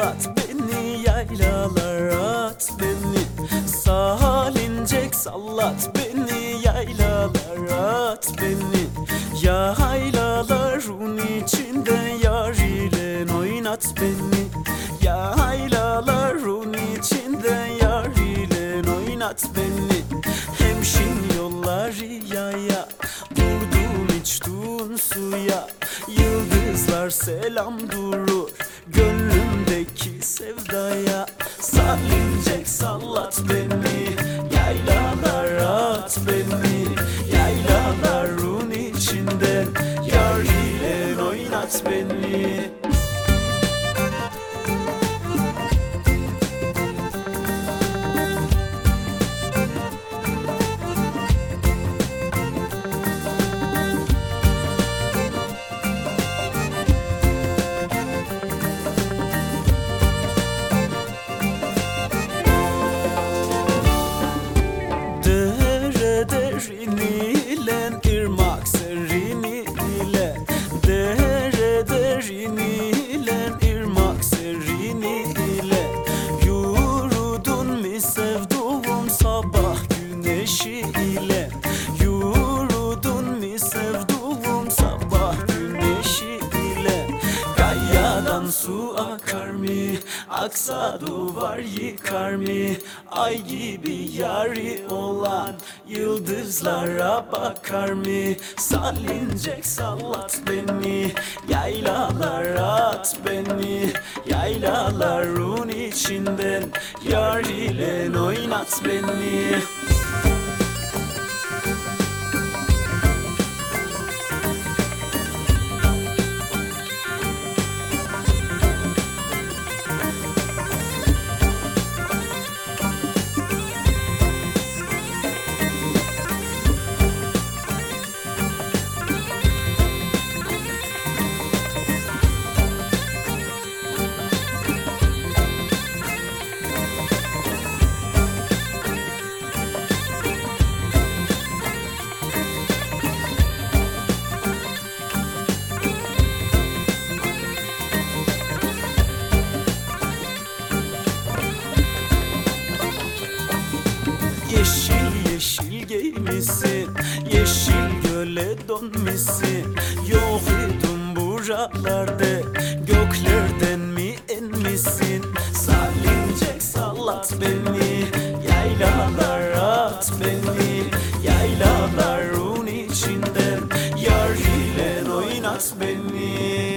Fırlat beni yaylalara at beni. Sahalinecek sallat beni yaylalara at beni. Ya haylaların içinde yar ile oynat beni. Ya haylaların içinde yar ile oynat beni. Hemşin yolları yaya Vurdum içtum suya. Yıldızlar selam durur. Gönlümdeki sevdaya sabah güneşi ile Su akar mı? Aksa duvar yıkar mı? Ay gibi yari olan Yıldızlara bakar mı? Salincek sallat beni Yaylalara at beni Yaylaların içinden Yar ile oynat beni Yeşil yeşil geymişsin Yeşil göle donmuşsun Yok idin buralarda Göklerden mi inmişsin Salıncak sallat beni Yaylalara at beni. Yaylaların içinden Yar ile oynat beni.